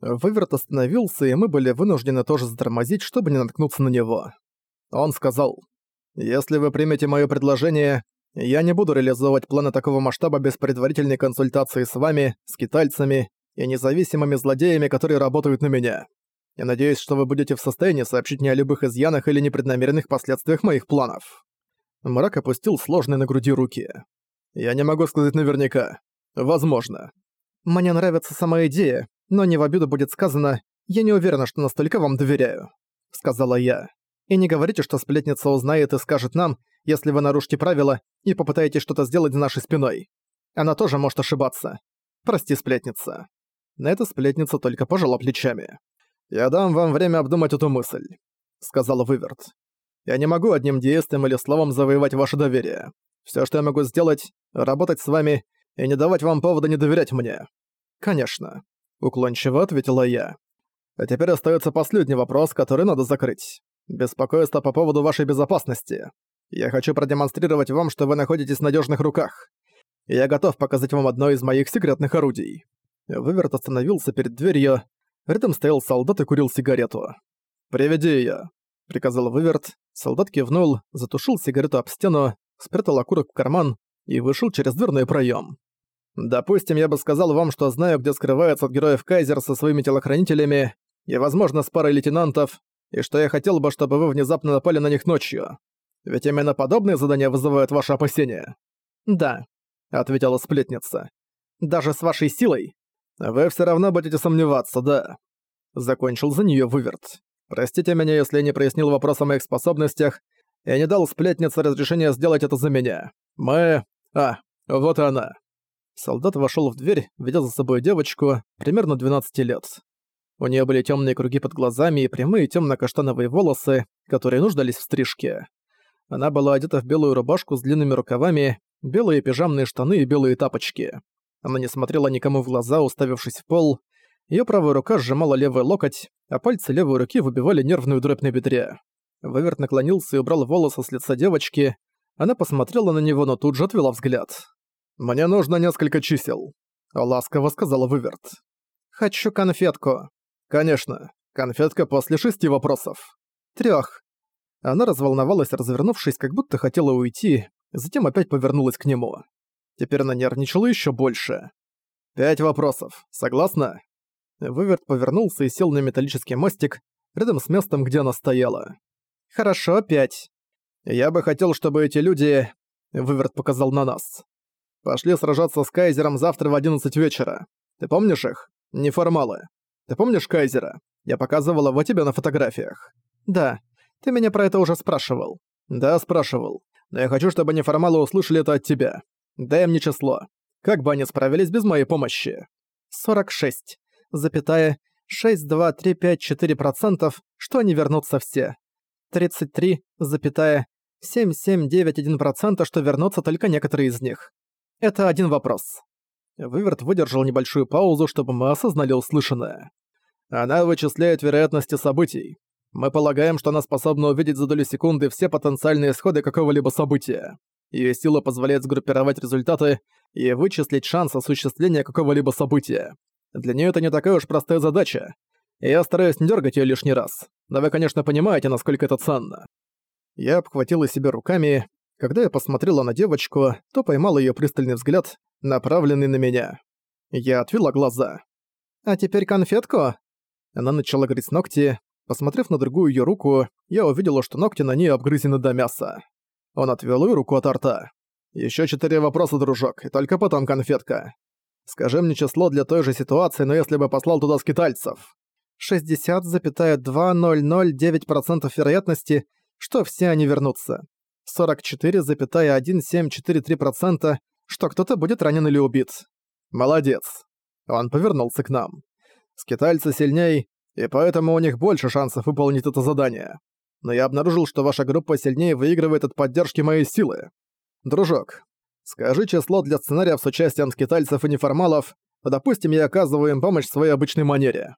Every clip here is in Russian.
Выверт остановился, и мы были вынуждены тоже затормозить, чтобы не наткнуться на него. Он сказал, «Если вы примете моё предложение, я не буду реализовывать планы такого масштаба без предварительной консультации с вами, с китайцами и независимыми злодеями, которые работают на меня. Я надеюсь, что вы будете в состоянии сообщить мне о любых изъянах или непреднамеренных последствиях моих планов». Мрак опустил сложные на груди руки. «Я не могу сказать наверняка. Возможно. Мне нравится сама идея, но не в обиду будет сказано, я не уверена, что настолько вам доверяю», — сказала я. «И не говорите, что сплетница узнает и скажет нам, если вы нарушите правила и попытаетесь что-то сделать за нашей спиной. Она тоже может ошибаться. Прости, сплетница». На это сплетница только пожала плечами. «Я дам вам время обдумать эту мысль», — сказала Выверт. «Я не могу одним действием или словом завоевать ваше доверие. Все, что я могу сделать, работать с вами и не давать вам повода не доверять мне». «Конечно», Уклончиво ответила я. А теперь остается последний вопрос, который надо закрыть. Беспокойство по поводу вашей безопасности. Я хочу продемонстрировать вам, что вы находитесь в надежных руках. Я готов показать вам одно из моих секретных орудий. Выверт остановился перед дверью. Рядом стоял солдат и курил сигарету. «Приведи её», — приказал Выверт. Солдат кивнул, затушил сигарету об стену, спрятал окурок в карман и вышел через дверной проём. Допустим, я бы сказал вам, что знаю, где скрывается от героев Кайзер со своими телохранителями и, возможно, с парой лейтенантов, и что я хотел бы, чтобы вы внезапно напали на них ночью. Ведь именно подобные задания вызывают ваши опасения. Да, ответила сплетница. Даже с вашей силой. Вы все равно будете сомневаться, да. Закончил за нее выверт. Простите меня, если я не прояснил вопрос о моих способностях и не дал сплетнице разрешения сделать это за меня. Мы... А, вот она. Солдат вошел в дверь, ведя за собой девочку, примерно 12 лет. У нее были темные круги под глазами и прямые темно-каштановые волосы, которые нуждались в стрижке. Она была одета в белую рубашку с длинными рукавами, белые пижамные штаны и белые тапочки. Она не смотрела никому в глаза, уставившись в пол. Ее правая рука сжимала левый локоть, а пальцы левой руки выбивали нервную дробь на бедре. Выверт наклонился и убрал волосы с лица девочки. Она посмотрела на него, но тут же отвела взгляд. «Мне нужно несколько чисел», — ласково сказала Выверт. «Хочу конфетку». «Конечно. Конфетка после шести вопросов». «Трёх». Она разволновалась, развернувшись, как будто хотела уйти, затем опять повернулась к нему. Теперь она нервничала ещё больше. «Пять вопросов. Согласна?» Выверт повернулся и сел на металлический мостик, рядом с местом, где она стояла. «Хорошо, пять. Я бы хотел, чтобы эти люди...» Выверт показал на нас. Пошли сражаться с Кайзером завтра в 11 вечера. Ты помнишь их? Неформалы. Ты помнишь Кайзера? Я показывала его тебе на фотографиях. Да. Ты меня про это уже спрашивал. Да, спрашивал. Но я хочу, чтобы неформалы услышали это от тебя. Дай мне число. Как бы они справились без моей помощи? 46. Запятая 6,2,3,5,4%, что они вернутся все. 33, запятая 7,7,9,1%, что вернутся только некоторые из них. Это один вопрос. Выверт выдержал небольшую паузу, чтобы мы осознали услышанное. Она вычисляет вероятности событий. Мы полагаем, что она способна увидеть за долю секунды все потенциальные исходы какого-либо события. Её сила позволяет сгруппировать результаты и вычислить шанс осуществления какого-либо события. Для неё это не такая уж простая задача. я стараюсь не дёргать её лишний раз. Но вы, конечно, понимаете, насколько это ценно. Я обхватила себя руками, когда я посмотрела на девочку, то поймала её пристальный взгляд, направленный на меня. Я отвела глаза. «А теперь конфетку?» Она начала грызть ногти. Посмотрев на другую её руку, я увидела, что ногти на ней обгрызены до мяса. Он отвёл её руку от рта. «Ещё четыре вопроса, дружок, и только потом конфетка. Скажи мне число для той же ситуации, но если бы послал туда скитальцев». 60,2009% вероятности, что все они вернутся. 44,1743%, что кто-то будет ранен или убит. Молодец. Он повернулся к нам. Скитальцы сильней, и поэтому у них больше шансов выполнить это задание. Но я обнаружил, что ваша группа сильнее выигрывает от поддержки моей силы. Дружок, скажи число для сценариев с участием скитальцев и неформалов, допустим, я оказываю им помощь в своей обычной манере.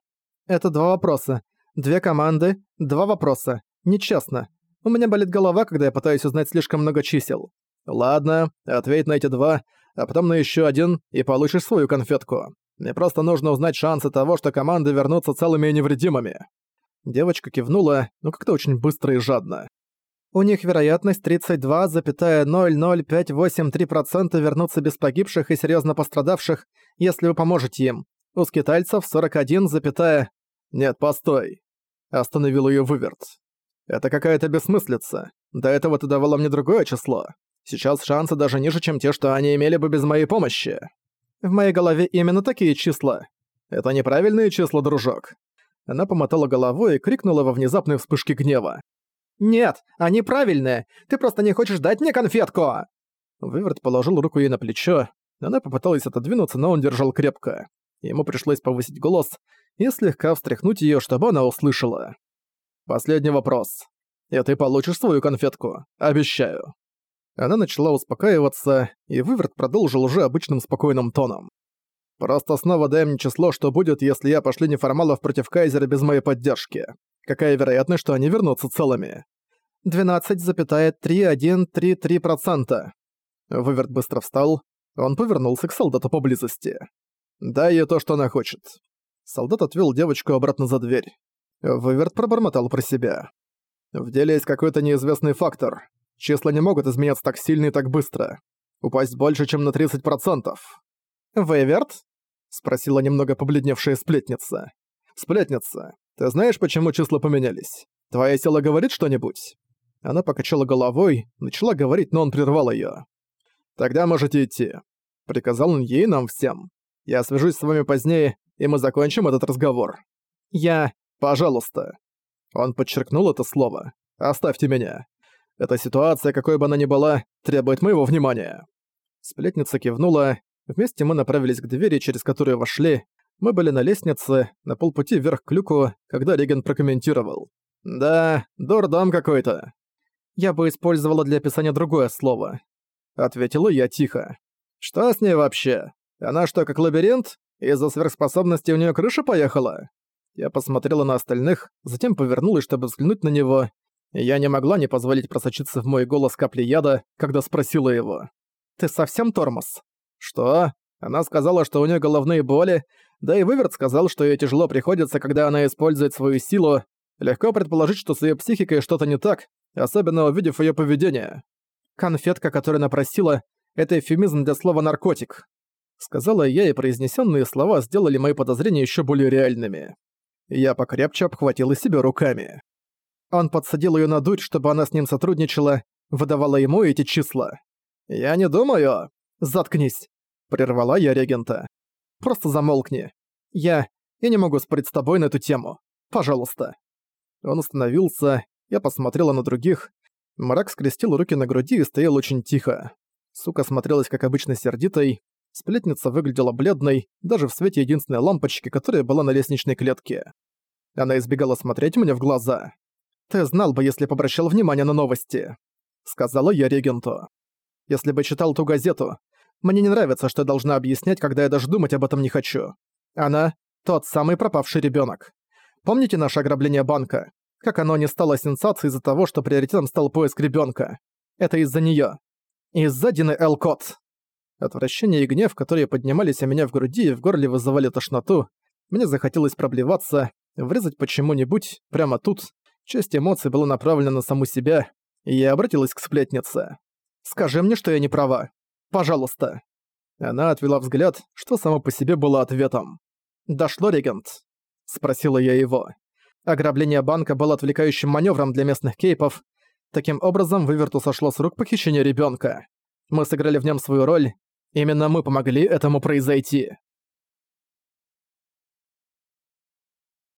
Это два вопроса. Две команды, два вопроса. Нечестно. У меня болит голова, когда я пытаюсь узнать слишком много чисел. Ладно, ответь на эти два, а потом на еще один и получишь свою конфетку. Мне просто нужно узнать шансы того, что команды вернутся целыми и невредимыми». Девочка кивнула, но как-то очень быстро и жадно. У них вероятность 32,00583% вернуться без погибших и серьезно пострадавших, если вы поможете им. У скитальцев 41, Нет, постой. Остановил ее выверт. Это какая-то бессмыслица. До этого ты давала мне другое число. Сейчас шансы даже ниже, чем те, что они имели бы без моей помощи. В моей голове именно такие числа. Это неправильные числа, дружок. Она помотала головой и крикнула во внезапной вспышке гнева. «Нет, они правильные! Ты просто не хочешь дать мне конфетку!» Выверт положил руку ей на плечо. Она попыталась отодвинуться, но он держал крепко. Ему пришлось повысить голос и слегка встряхнуть её, чтобы она услышала. «Последний вопрос. И ты получишь свою конфетку. Обещаю». Она начала успокаиваться, и Выверт продолжил уже обычным спокойным тоном. «Просто снова дай мне число, что будет, если я пошлю неформалов против Кайзера без моей поддержки. Какая вероятность, что они вернутся целыми?» «12,3133%. Выверт быстро встал. Он повернулся к солдату поблизости. «Дай ей то, что она хочет». Солдат отвел девочку обратно за дверь. Выверт пробормотал про себя. «В деле есть какой-то неизвестный фактор. Числа не могут изменяться так сильно и так быстро. Упасть больше, чем на 30%. «Выверт?» — спросила немного побледневшая сплетница. «Сплетница, ты знаешь, почему числа поменялись? Твоя сила говорит что-нибудь?» Она покачала головой, начала говорить, но он прервал её. «Тогда можете идти», — приказал он ей нам всем. «Я свяжусь с вами позднее, и мы закончим этот разговор. Я... Пожалуйста». Он подчеркнул это слово. «Оставьте меня. Эта ситуация, какой бы она ни была, требует моего внимания». Сплетница кивнула. Вместе мы направились к двери, через которую вошли. Мы были на лестнице, на полпути вверх к люку, когда Реген прокомментировал. «Да, дурдом какой-то». «Я бы использовала для описания другое слово», — ответила я тихо. «Что с ней вообще? Она что, как лабиринт? Из-за сверхспособности у нее крыша поехала?» Я посмотрела на остальных, затем повернулась, чтобы взглянуть на него, я не могла не позволить просочиться в мой голос капли яда, когда спросила его. «Ты совсем тормоз?» «Что?» Она сказала, что у нее головные боли, да и Выверт сказал, что ей тяжело приходится, когда она использует свою силу. Легко предположить, что с ее психикой что-то не так, особенно увидев ее поведение. «Конфетка, которую она просила, это эфемизм для слова «наркотик», — сказала я, и произнесенные слова сделали мои подозрения еще более реальными. Я покрепче обхватила себя руками. Он подсадил ее на дурь, чтобы она с ним сотрудничала, выдавала ему эти числа. «Я не думаю...» «Заткнись!» — прервала я регента. «Просто замолкни. Я... Я не могу спорить с тобой на эту тему. Пожалуйста». Он остановился, я посмотрела на других. Мрак скрестил руки на груди и стоял очень тихо. Сука смотрелась как обычно сердитой. Сплетница выглядела бледной, даже в свете единственной лампочки, которая была на лестничной клетке. Она избегала смотреть мне в глаза. «Ты знал бы, если бы обращал внимание на новости», — сказала я регенту. «Если бы читал ту газету. Мне не нравится, что я должна объяснять, когда я даже думать об этом не хочу. Она — тот самый пропавший ребенок. Помните наше ограбление банка? Как оно не стало сенсацией из-за того, что приоритетом стал поиск ребенка? Это из-за нее. Из-за Дины Элкот». Отвращение и гнев, которые поднимались у меня в груди и в горле вызывали тошноту, мне захотелось проблеваться, врезать почему-нибудь, прямо тут, Часть эмоций была направлена на саму себя, и я обратилась к сплетнице. «Скажи мне, что я не права. Пожалуйста». Она отвела взгляд, что само по себе было ответом. «Дошло, регент?» – спросила я его. Ограбление банка было отвлекающим маневром для местных кейпов. Таким образом, выверту сошло с рук похищение ребенка. Мы сыграли в нем свою роль. Именно мы помогли этому произойти.